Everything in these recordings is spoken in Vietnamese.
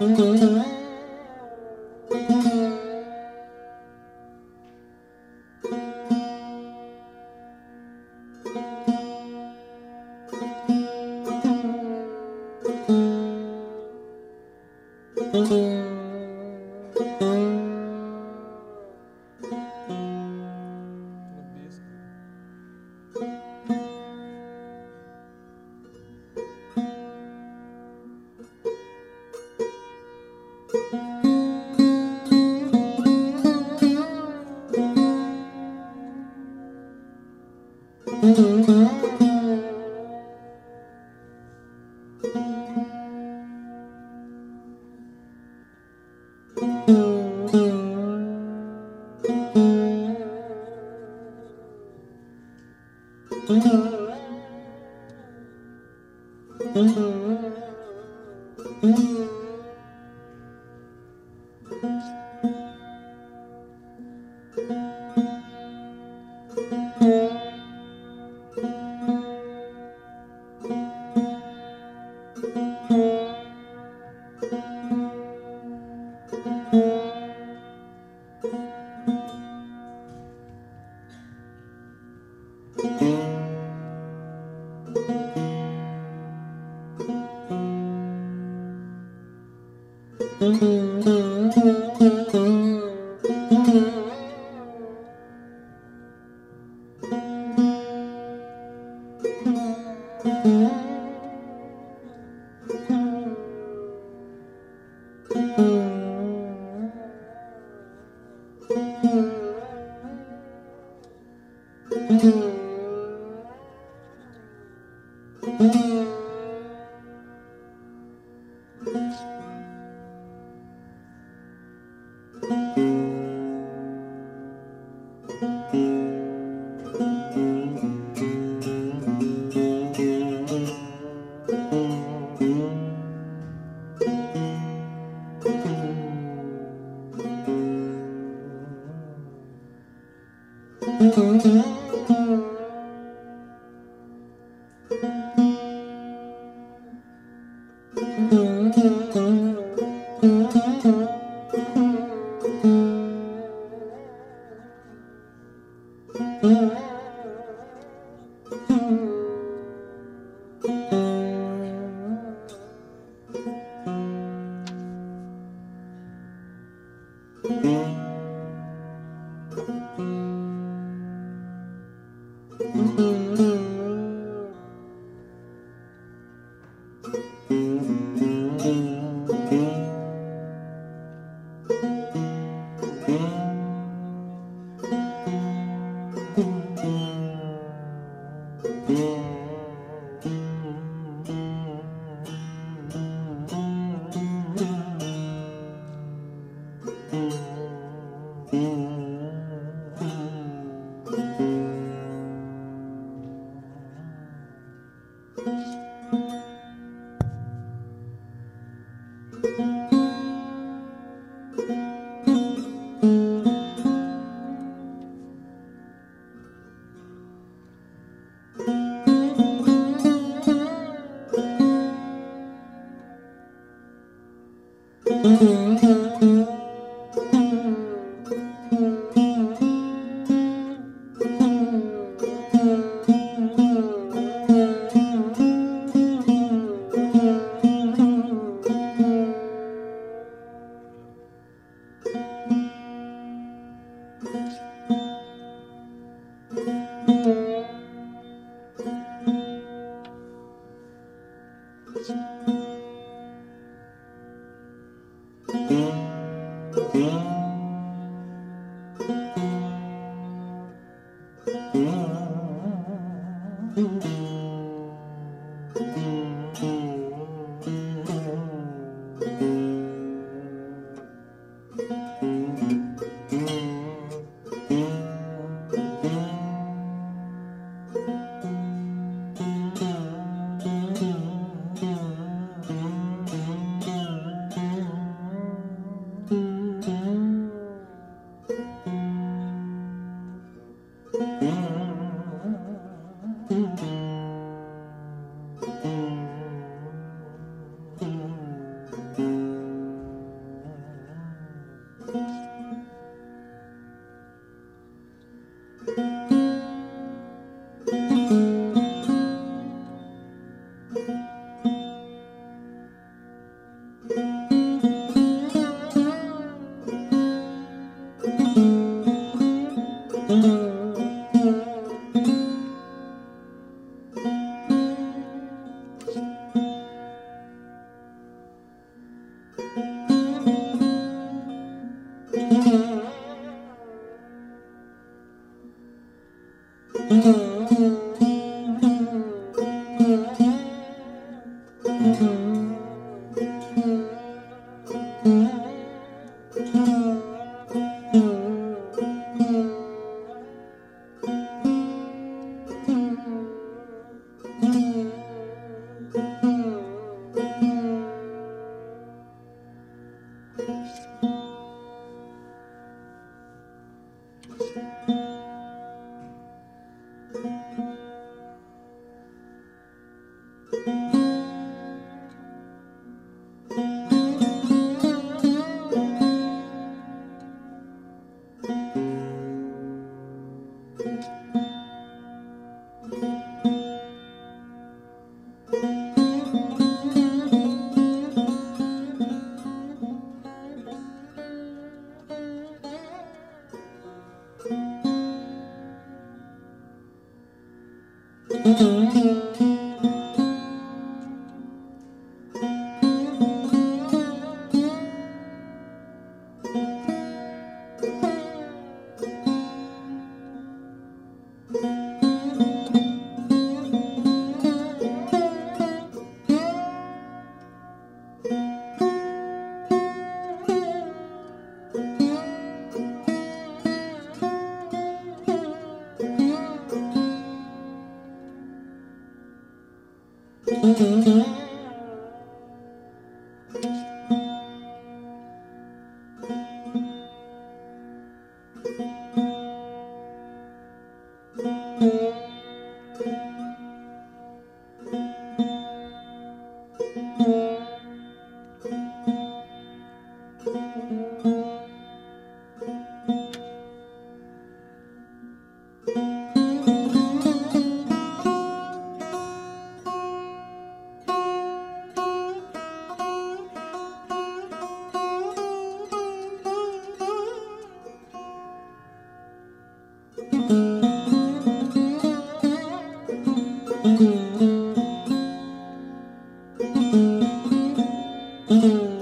Mm-hmm. Hum. Mm-hmm. Boom!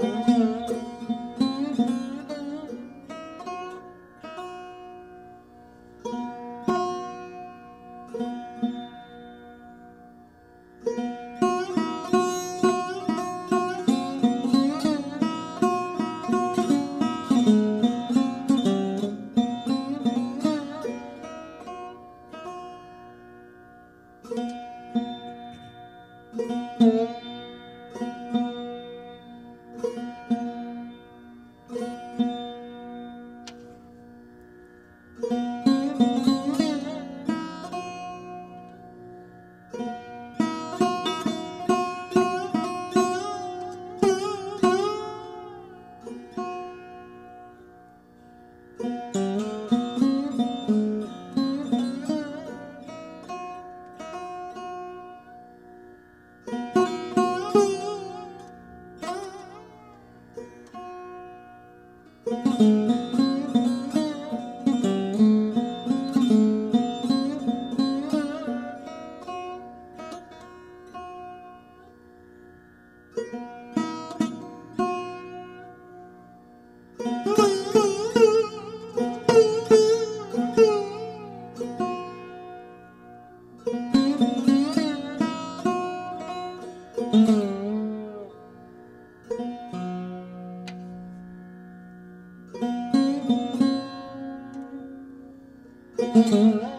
Mm-hmm.